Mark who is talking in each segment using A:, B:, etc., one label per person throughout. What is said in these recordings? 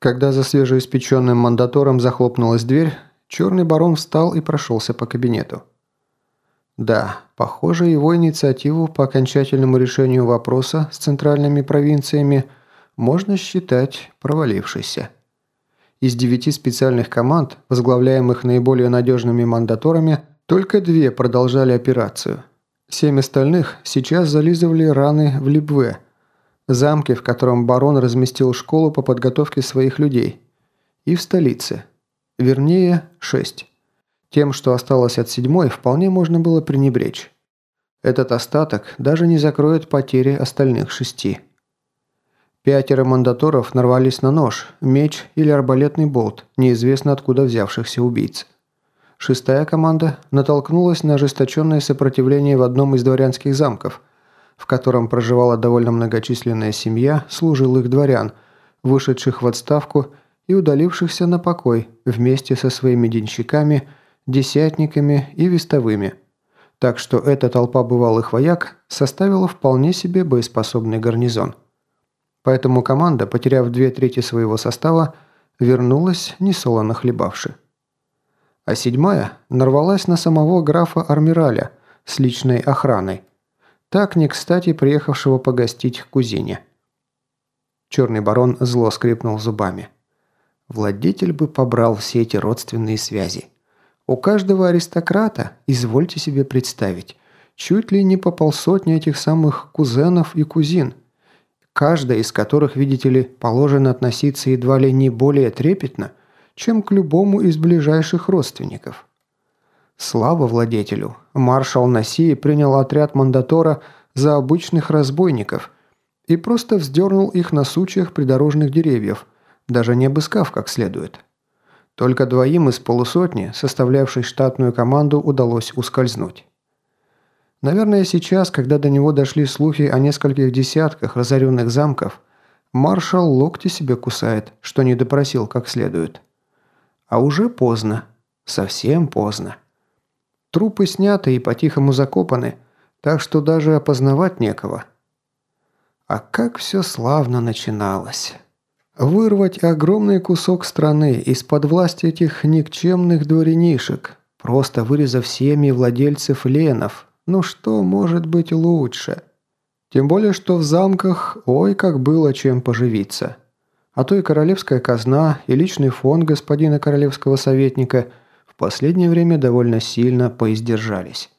A: Когда за свежеиспеченным мандатором захлопнулась дверь, черный барон встал и прошелся по кабинету. Да, похоже, его инициативу по окончательному решению вопроса с центральными провинциями можно считать провалившейся. Из девяти специальных команд, возглавляемых наиболее надежными мандаторами, только две продолжали операцию. Семь остальных сейчас зализывали раны в Либве, замке, в котором барон разместил школу по подготовке своих людей, и в столице. Вернее, шесть. Тем, что осталось от седьмой, вполне можно было пренебречь. Этот остаток даже не закроет потери остальных шести. Пятеро мандаторов нарвались на нож, меч или арбалетный болт, неизвестно откуда взявшихся убийц. Шестая команда натолкнулась на ожесточенное сопротивление в одном из дворянских замков, в котором проживала довольно многочисленная семья служилых дворян, вышедших в отставку и удалившихся на покой вместе со своими денщиками – десятниками и вестовыми. Так что эта толпа бывалых вояк составила вполне себе боеспособный гарнизон. Поэтому команда, потеряв две трети своего состава, вернулась несолоно хлебавши. А седьмая нарвалась на самого графа Армираля с личной охраной, так не кстати приехавшего погостить к кузине. Черный барон зло скрипнул зубами. Владетель бы побрал все эти родственные связи. У каждого аристократа, извольте себе представить, чуть ли не по полсотни этих самых кузенов и кузин, каждая из которых, видите ли, положено относиться едва ли не более трепетно, чем к любому из ближайших родственников. Слава владетелю! Маршал Насии принял отряд мандатора за обычных разбойников и просто вздернул их на сучьях придорожных деревьев, даже не обыскав как следует. Только двоим из полусотни, составлявшей штатную команду, удалось ускользнуть. Наверное, сейчас, когда до него дошли слухи о нескольких десятках разоренных замков, маршал локти себе кусает, что не допросил как следует. А уже поздно. Совсем поздно. Трупы сняты и по-тихому закопаны, так что даже опознавать некого. А как все славно начиналось. Вырвать огромный кусок страны из-под власти этих никчемных дворянишек, просто вырезав семьи владельцев ленов. Ну что может быть лучше? Тем более, что в замках ой как было чем поживиться. А то и королевская казна, и личный фонд господина королевского советника последнее время довольно сильно поиздержались.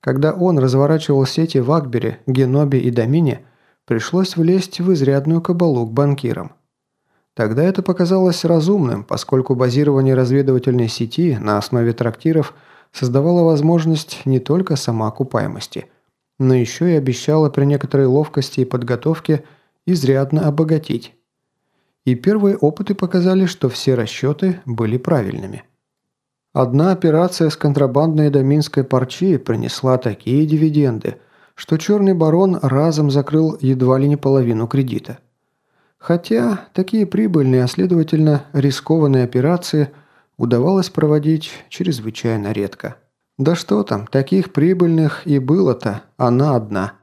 A: Когда он разворачивал сети в Акбере, Генобе и Домине, пришлось влезть в изрядную кабалу к банкирам. Тогда это показалось разумным, поскольку базирование разведывательной сети на основе трактиров создавало возможность не только самоокупаемости, но еще и обещало при некоторой ловкости и подготовке изрядно обогатить. И первые опыты показали, что все расчеты были правильными. Одна операция с контрабандной доминской парчи принесла такие дивиденды, что черный барон разом закрыл едва ли не половину кредита – Хотя такие прибыльные, а следовательно рискованные операции удавалось проводить чрезвычайно редко. Да что там, таких прибыльных и было-то она одна.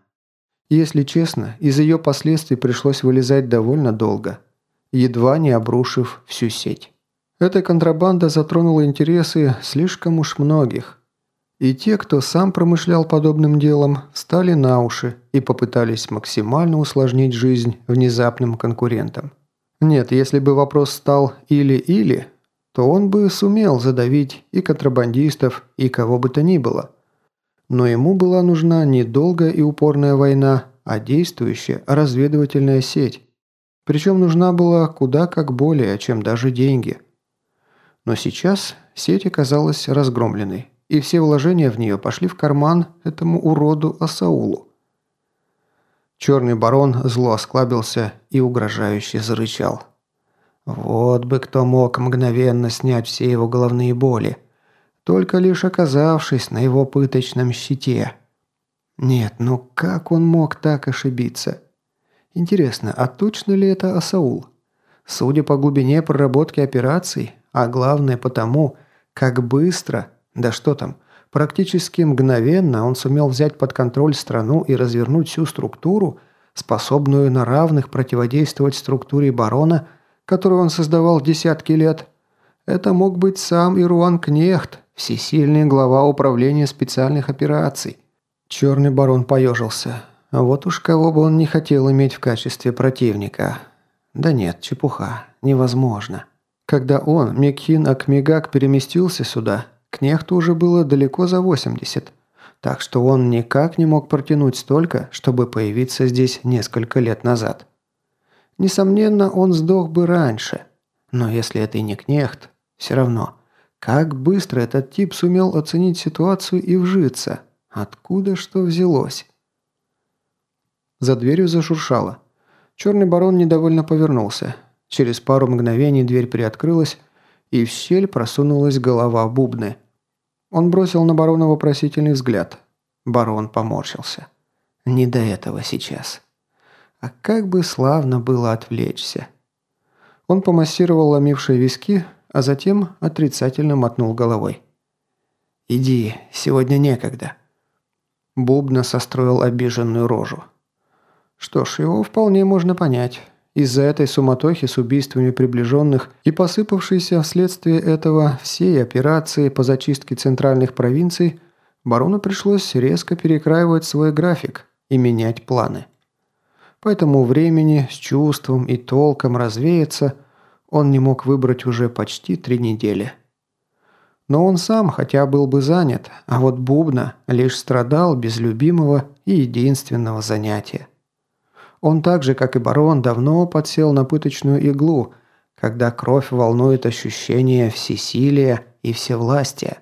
A: Если честно, из ее последствий пришлось вылезать довольно долго, едва не обрушив всю сеть. Эта контрабанда затронула интересы слишком уж многих – и те, кто сам промышлял подобным делом, стали на уши и попытались максимально усложнить жизнь внезапным конкурентам. Нет, если бы вопрос стал «или-или», то он бы сумел задавить и контрабандистов, и кого бы то ни было. Но ему была нужна не долгая и упорная война, а действующая разведывательная сеть. Причем нужна была куда как более, чем даже деньги. Но сейчас сеть оказалась разгромленной и все вложения в нее пошли в карман этому уроду Асаулу. Черный барон зло осклабился и угрожающе зарычал. Вот бы кто мог мгновенно снять все его головные боли, только лишь оказавшись на его пыточном щите. Нет, ну как он мог так ошибиться? Интересно, а точно ли это Асаул? Судя по глубине проработки операций, а главное потому, как быстро – да что там, практически мгновенно он сумел взять под контроль страну и развернуть всю структуру, способную на равных противодействовать структуре барона, которую он создавал десятки лет, это мог быть сам Ируан Кнехт, всесильный глава управления специальных операций. Черный барон поежился. Вот уж кого бы он не хотел иметь в качестве противника. Да нет, чепуха, невозможно. Когда он, Мекхин Акмигак, переместился сюда, Кнехту уже было далеко за 80, так что он никак не мог протянуть столько, чтобы появиться здесь несколько лет назад. Несомненно, он сдох бы раньше. Но если это и не Кнехт, все равно, как быстро этот тип сумел оценить ситуацию и вжиться. Откуда что взялось? За дверью зашуршало. Черный барон недовольно повернулся. Через пару мгновений дверь приоткрылась, и в щель просунулась голова бубны. Он бросил на барона вопросительный взгляд. Барон поморщился. Не до этого сейчас. А как бы славно было отвлечься. Он помассировал ломившие виски, а затем отрицательно мотнул головой. «Иди, сегодня некогда». Бубна состроил обиженную рожу. Что ж, его вполне можно понять. Из-за этой суматохи с убийствами приближенных и посыпавшейся вследствие этого всей операции по зачистке центральных провинций, барону пришлось резко перекраивать свой график и менять планы. Поэтому времени с чувством и толком развеяться он не мог выбрать уже почти три недели. Но он сам хотя был бы занят, а вот Бубна лишь страдал без любимого и единственного занятия. Он так же, как и барон, давно подсел на пыточную иглу, когда кровь волнует ощущение всесилия и всевластия.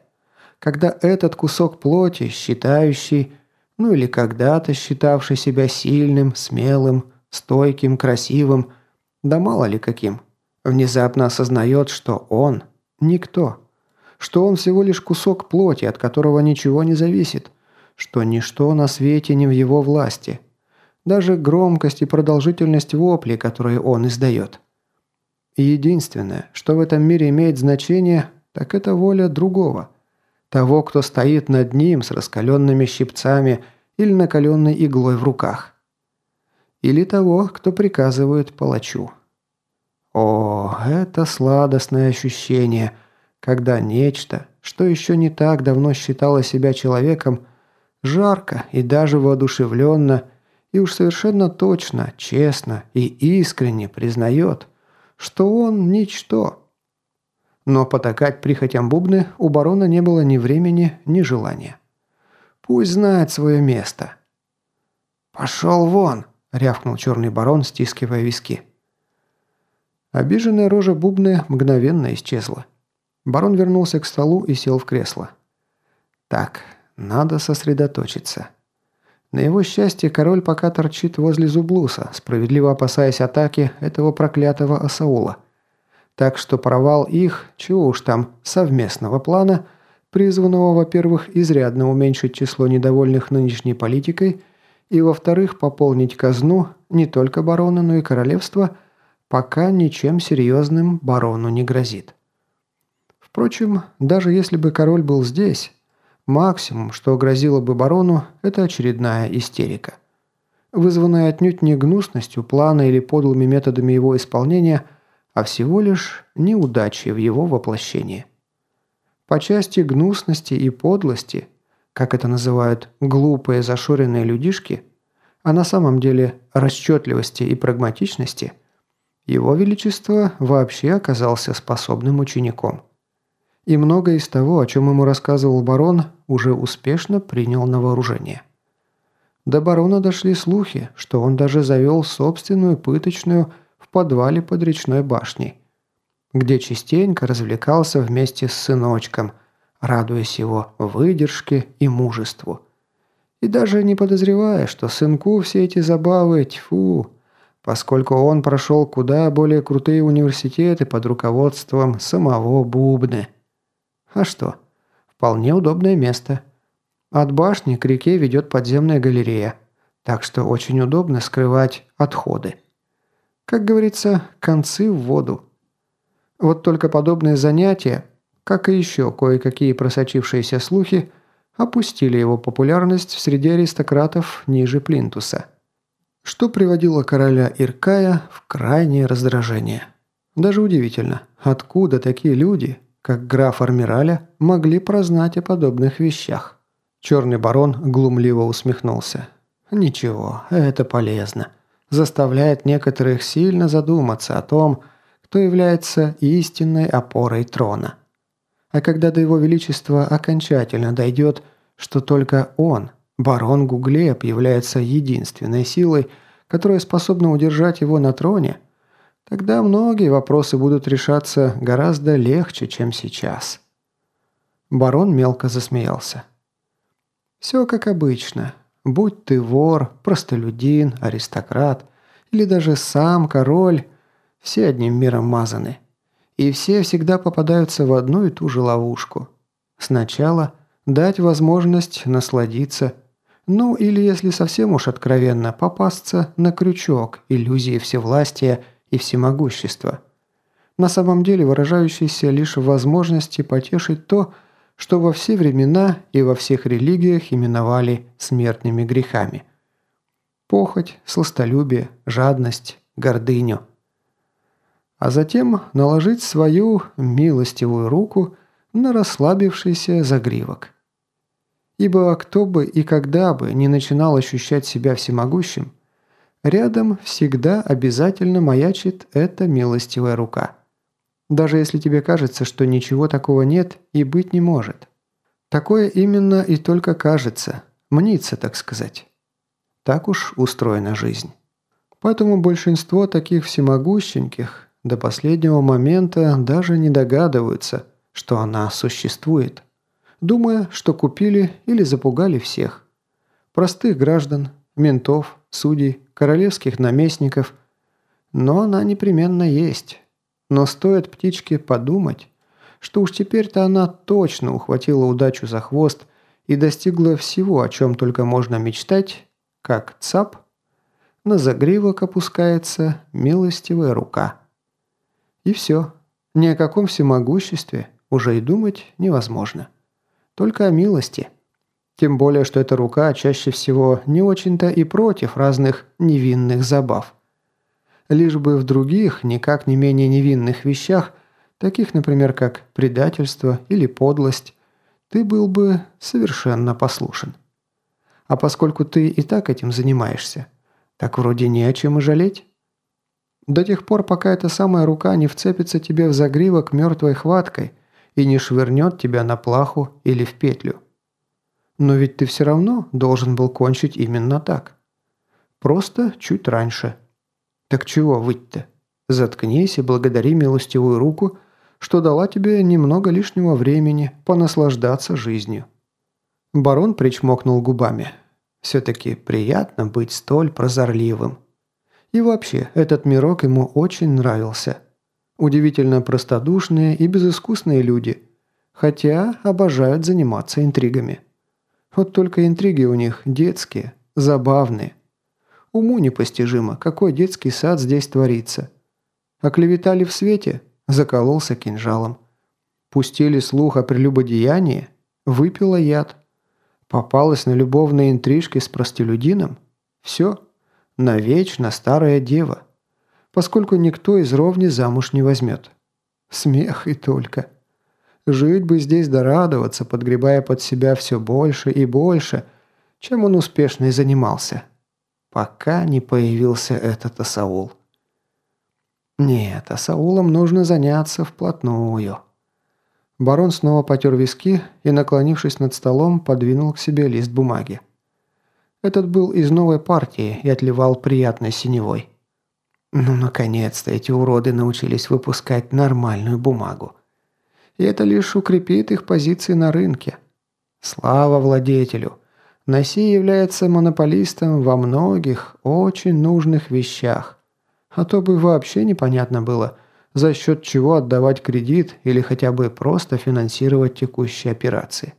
A: Когда этот кусок плоти, считающий, ну или когда-то считавший себя сильным, смелым, стойким, красивым, да мало ли каким, внезапно осознает, что он – никто, что он всего лишь кусок плоти, от которого ничего не зависит, что ничто на свете не в его власти – даже громкость и продолжительность вопли, которые он издает. Единственное, что в этом мире имеет значение, так это воля другого. Того, кто стоит над ним с раскаленными щипцами или накаленной иглой в руках. Или того, кто приказывает палачу. О, это сладостное ощущение, когда нечто, что еще не так давно считало себя человеком, жарко и даже воодушевленно – и уж совершенно точно, честно и искренне признает, что он ничто. Но потакать прихотям бубны у барона не было ни времени, ни желания. Пусть знает свое место. «Пошел вон!» – рявкнул черный барон, стискивая виски. Обиженная рожа бубны мгновенно исчезла. Барон вернулся к столу и сел в кресло. «Так, надо сосредоточиться». На его счастье, король пока торчит возле Зублуса, справедливо опасаясь атаки этого проклятого Асаула. Так что провал их, чего уж там, совместного плана, призванного, во-первых, изрядно уменьшить число недовольных нынешней политикой, и, во-вторых, пополнить казну не только барона, но и королевства, пока ничем серьезным барону не грозит. Впрочем, даже если бы король был здесь, Максимум, что грозило бы барону, это очередная истерика. Вызванная отнюдь не гнусностью плана или подлыми методами его исполнения, а всего лишь неудачей в его воплощении. По части гнусности и подлости, как это называют глупые зашоренные людишки, а на самом деле расчетливости и прагматичности, его величество вообще оказался способным учеником – и многое из того, о чем ему рассказывал барон, уже успешно принял на вооружение. До барона дошли слухи, что он даже завел собственную пыточную в подвале под речной башней, где частенько развлекался вместе с сыночком, радуясь его выдержке и мужеству. И даже не подозревая, что сынку все эти забавы тьфу, поскольку он прошел куда более крутые университеты под руководством самого Бубны – а что? Вполне удобное место. От башни к реке ведет подземная галерея, так что очень удобно скрывать отходы. Как говорится, концы в воду. Вот только подобные занятия, как и еще кое-какие просочившиеся слухи, опустили его популярность в среде аристократов ниже Плинтуса, что приводило короля Иркая в крайнее раздражение. Даже удивительно, откуда такие люди, как граф Армираля, могли прознать о подобных вещах. Черный барон глумливо усмехнулся. «Ничего, это полезно. Заставляет некоторых сильно задуматься о том, кто является истинной опорой трона. А когда до его величества окончательно дойдет, что только он, барон Гуглеб, является единственной силой, которая способна удержать его на троне, тогда многие вопросы будут решаться гораздо легче, чем сейчас». Барон мелко засмеялся. Все как обычно. Будь ты вор, простолюдин, аристократ или даже сам король, все одним миром мазаны. И все всегда попадаются в одну и ту же ловушку. Сначала дать возможность насладиться, ну или, если совсем уж откровенно, попасться на крючок иллюзии всевластия и всемогущества. На самом деле выражающийся лишь в возможности потешить то, что во все времена и во всех религиях именовали смертными грехами. Похоть, сластолюбие, жадность, гордыню. А затем наложить свою милостивую руку на расслабившийся загривок. Ибо кто бы и когда бы не начинал ощущать себя всемогущим, рядом всегда обязательно маячит эта милостивая рука – даже если тебе кажется, что ничего такого нет и быть не может. Такое именно и только кажется, мнится, так сказать. Так уж устроена жизнь. Поэтому большинство таких всемогущеньких до последнего момента даже не догадываются, что она существует, думая, что купили или запугали всех. Простых граждан, ментов, судей, королевских наместников. Но она непременно есть, но стоит птичке подумать, что уж теперь-то она точно ухватила удачу за хвост и достигла всего, о чем только можно мечтать, как цап, на загривок опускается милостивая рука. И все. Ни о каком всемогуществе уже и думать невозможно. Только о милости. Тем более, что эта рука чаще всего не очень-то и против разных невинных забав лишь бы в других, никак не менее невинных вещах, таких, например, как предательство или подлость, ты был бы совершенно послушен. А поскольку ты и так этим занимаешься, так вроде не о чем и жалеть. До тех пор, пока эта самая рука не вцепится тебе в загривок мертвой хваткой и не швырнет тебя на плаху или в петлю. Но ведь ты все равно должен был кончить именно так. Просто чуть раньше – так чего выть-то? Заткнись и благодари милостивую руку, что дала тебе немного лишнего времени понаслаждаться жизнью». Барон причмокнул губами. «Все-таки приятно быть столь прозорливым. И вообще, этот мирок ему очень нравился. Удивительно простодушные и безыскусные люди, хотя обожают заниматься интригами. Вот только интриги у них детские, забавные. Уму непостижимо, какой детский сад здесь творится. Оклеветали в свете, закололся кинжалом. Пустили слух о прелюбодеянии, выпила яд. Попалась на любовные интрижки с простолюдином. Все, навечно старая дева. Поскольку никто из ровни замуж не возьмет. Смех и только. Жить бы здесь да радоваться, подгребая под себя все больше и больше, чем он успешно и занимался пока не появился этот Асаул. Нет, Асаулом нужно заняться вплотную. Барон снова потер виски и, наклонившись над столом, подвинул к себе лист бумаги. Этот был из новой партии и отливал приятной синевой. Ну, наконец-то эти уроды научились выпускать нормальную бумагу. И это лишь укрепит их позиции на рынке. Слава владетелю! Наси является монополистом во многих очень нужных вещах. А то бы вообще непонятно было, за счет чего отдавать кредит или хотя бы просто финансировать текущие операции.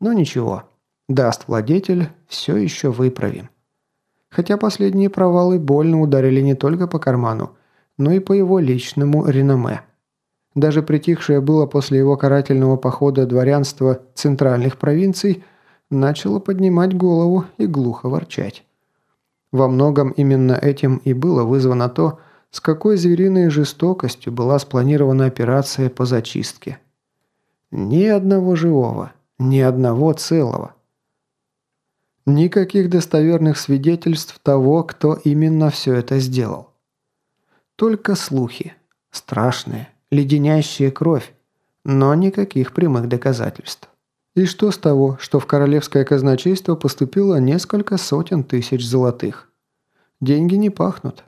A: Но ничего, даст владетель, все еще выправим. Хотя последние провалы больно ударили не только по карману, но и по его личному реноме. Даже притихшее было после его карательного похода дворянство центральных провинций – начало поднимать голову и глухо ворчать. Во многом именно этим и было вызвано то, С какой звериной жестокостью была спланирована операция по зачистке. Ни одного живого, ни одного целого. Никаких достоверных свидетельств того, кто именно все это сделал. Только слухи. Страшные, леденящие кровь, но никаких прямых доказательств. И что с того, что в королевское казначейство поступило несколько сотен тысяч золотых? Деньги не пахнут.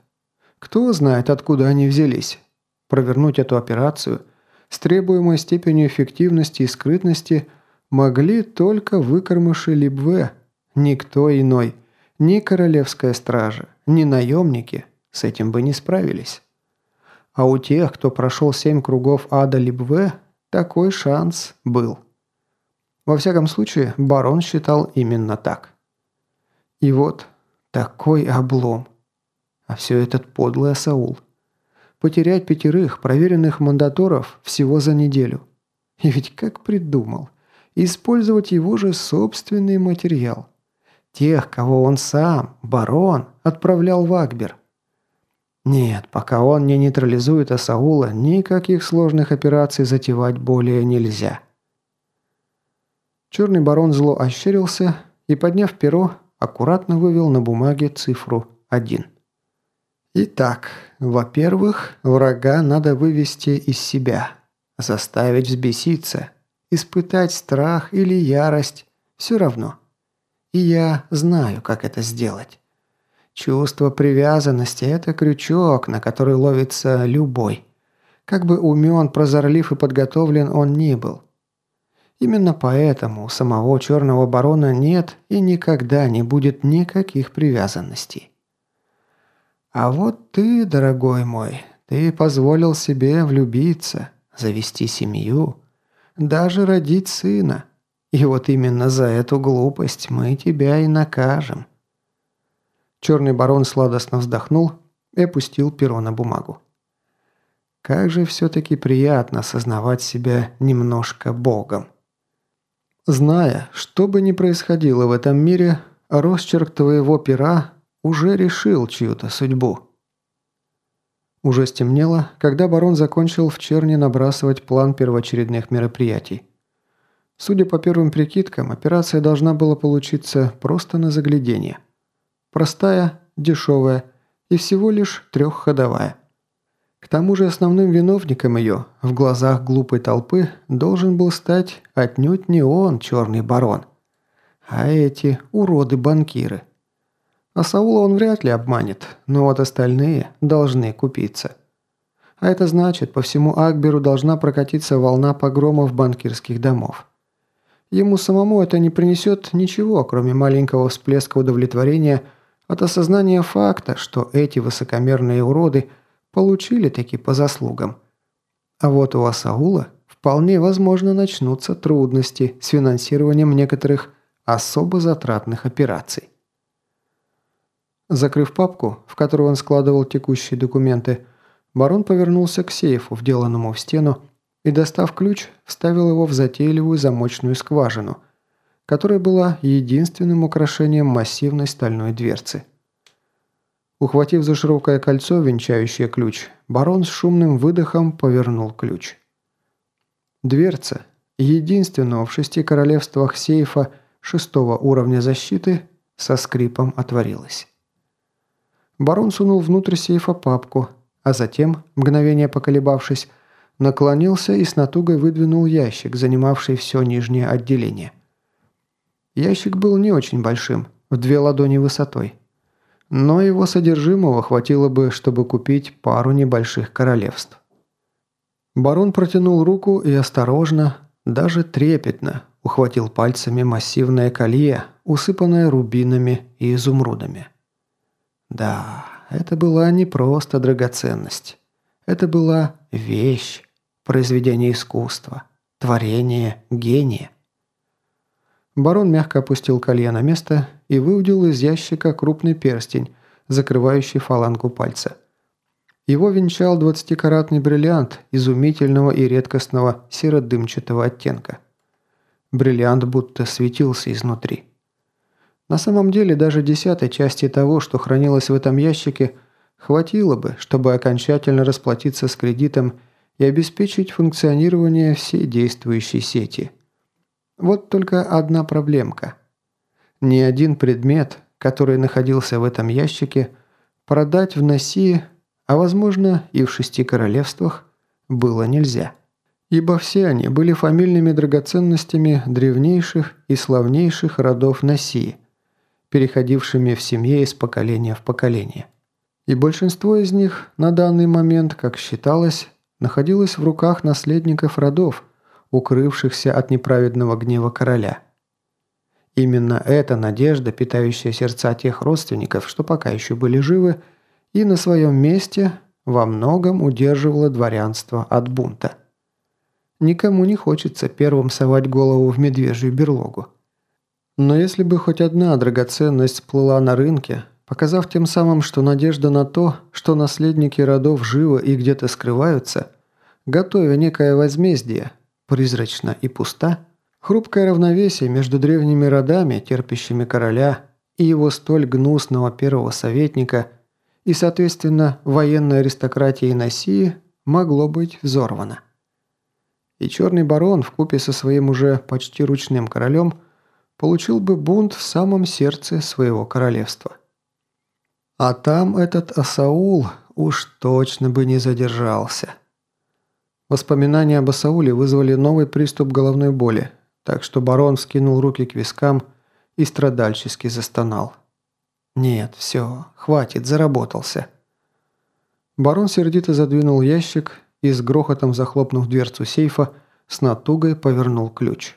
A: Кто знает, откуда они взялись? Провернуть эту операцию с требуемой степенью эффективности и скрытности могли только выкормыши Либве, никто иной, ни королевская стража, ни наемники с этим бы не справились. А у тех, кто прошел семь кругов ада Либве, такой шанс был. Во всяком случае, барон считал именно так. И вот такой облом. А все этот подлый Асаул. Потерять пятерых проверенных мандаторов всего за неделю. И ведь как придумал. Использовать его же собственный материал. Тех, кого он сам, барон, отправлял в Акбер. Нет, пока он не нейтрализует Асаула, никаких сложных операций затевать более нельзя. Черный барон зло ощерился и, подняв перо, аккуратно вывел на бумаге цифру 1. Итак, во-первых, врага надо вывести из себя, заставить взбеситься, испытать страх или ярость, все равно. И я знаю, как это сделать. Чувство привязанности – это крючок, на который ловится любой. Как бы умен, прозорлив и подготовлен он ни был. Именно поэтому у самого Черного Барона нет и никогда не будет никаких привязанностей. А вот ты, дорогой мой, ты позволил себе влюбиться, завести семью, даже родить сына. И вот именно за эту глупость мы тебя и накажем. Черный барон сладостно вздохнул и опустил перо на бумагу. Как же все-таки приятно осознавать себя немножко богом. Зная, что бы ни происходило в этом мире, росчерк твоего пера уже решил чью-то судьбу. Уже стемнело, когда барон закончил в черне набрасывать план первоочередных мероприятий. Судя по первым прикидкам, операция должна была получиться просто на заглядение. Простая, дешевая и всего лишь трехходовая. К тому же основным виновником ее в глазах глупой толпы должен был стать отнюдь не он, черный барон, а эти уроды-банкиры. А Саула он вряд ли обманет, но вот остальные должны купиться. А это значит, по всему Акберу должна прокатиться волна погромов банкирских домов. Ему самому это не принесет ничего, кроме маленького всплеска удовлетворения – от осознания факта, что эти высокомерные уроды получили таки по заслугам. А вот у Асаула вполне возможно начнутся трудности с финансированием некоторых особо затратных операций. Закрыв папку, в которую он складывал текущие документы, барон повернулся к сейфу, вделанному в стену, и, достав ключ, вставил его в затейливую замочную скважину – которая была единственным украшением массивной стальной дверцы. Ухватив за широкое кольцо, венчающее ключ, барон с шумным выдохом повернул ключ. Дверца, единственного в шести королевствах сейфа шестого уровня защиты, со скрипом отворилась. Барон сунул внутрь сейфа папку, а затем, мгновение поколебавшись, наклонился и с натугой выдвинул ящик, занимавший все нижнее отделение – Ящик был не очень большим, в две ладони высотой. Но его содержимого хватило бы, чтобы купить пару небольших королевств. Барон протянул руку и осторожно, даже трепетно, ухватил пальцами массивное колье, усыпанное рубинами и изумрудами. Да, это была не просто драгоценность. Это была вещь, произведение искусства, творение гения. Барон мягко опустил колье на место и выудил из ящика крупный перстень, закрывающий фалангу пальца. Его венчал двадцатикаратный бриллиант изумительного и редкостного серо-дымчатого оттенка. Бриллиант будто светился изнутри. На самом деле даже десятой части того, что хранилось в этом ящике, Хватило бы, чтобы окончательно расплатиться с кредитом и обеспечить функционирование всей действующей сети. Вот только одна проблемка. Ни один предмет, который находился в этом ящике, продать в Носии, а возможно и в шести королевствах, было нельзя. Ибо все они были фамильными драгоценностями древнейших и славнейших родов Носии, переходившими в семье из поколения в поколение. И большинство из них на данный момент, как считалось, находилось в руках наследников родов, укрывшихся от неправедного гнева короля. Именно эта надежда, питающая сердца тех родственников, что пока еще были живы, и на своем месте во многом удерживала дворянство от бунта. Никому не хочется первым совать голову в медвежью берлогу. Но если бы хоть одна драгоценность всплыла на рынке, показав тем самым, что надежда на то, что наследники родов живы и где-то скрываются, готовя некое возмездие, призрачна и пуста, хрупкое равновесие между древними родами, терпящими короля, и его столь гнусного первого советника, и, соответственно, военной аристократии Носии могло быть взорвано. И черный барон в купе со своим уже почти ручным королем получил бы бунт в самом сердце своего королевства. А там этот Асаул уж точно бы не задержался. Воспоминания об Асауле вызвали новый приступ головной боли, так что барон скинул руки к вискам и страдальчески застонал. «Нет, все, хватит, заработался». Барон сердито задвинул ящик и с грохотом захлопнув дверцу сейфа, с натугой повернул ключ.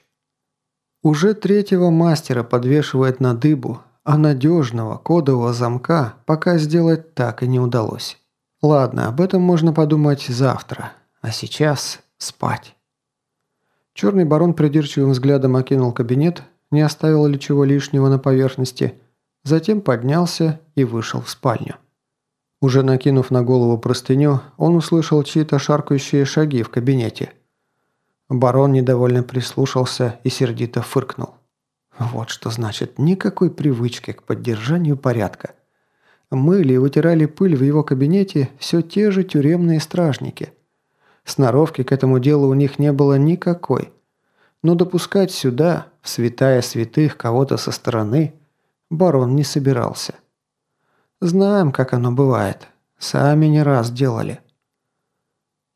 A: Уже третьего мастера подвешивает на дыбу, а надежного кодового замка пока сделать так и не удалось. Ладно, об этом можно подумать завтра, а сейчас спать. Черный барон придирчивым взглядом окинул кабинет, не оставил ли чего лишнего на поверхности, затем поднялся и вышел в спальню. Уже накинув на голову простыню, он услышал чьи-то шаркающие шаги в кабинете. Барон недовольно прислушался и сердито фыркнул. Вот что значит никакой привычки к поддержанию порядка. Мыли и вытирали пыль в его кабинете все те же тюремные стражники. Сноровки к этому делу у них не было никакой. Но допускать сюда, в святая святых, кого-то со стороны, барон не собирался. Знаем, как оно бывает. Сами не раз делали.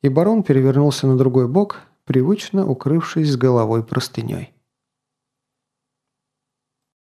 A: И барон перевернулся на другой бок, привычно укрывшись с головой простыней.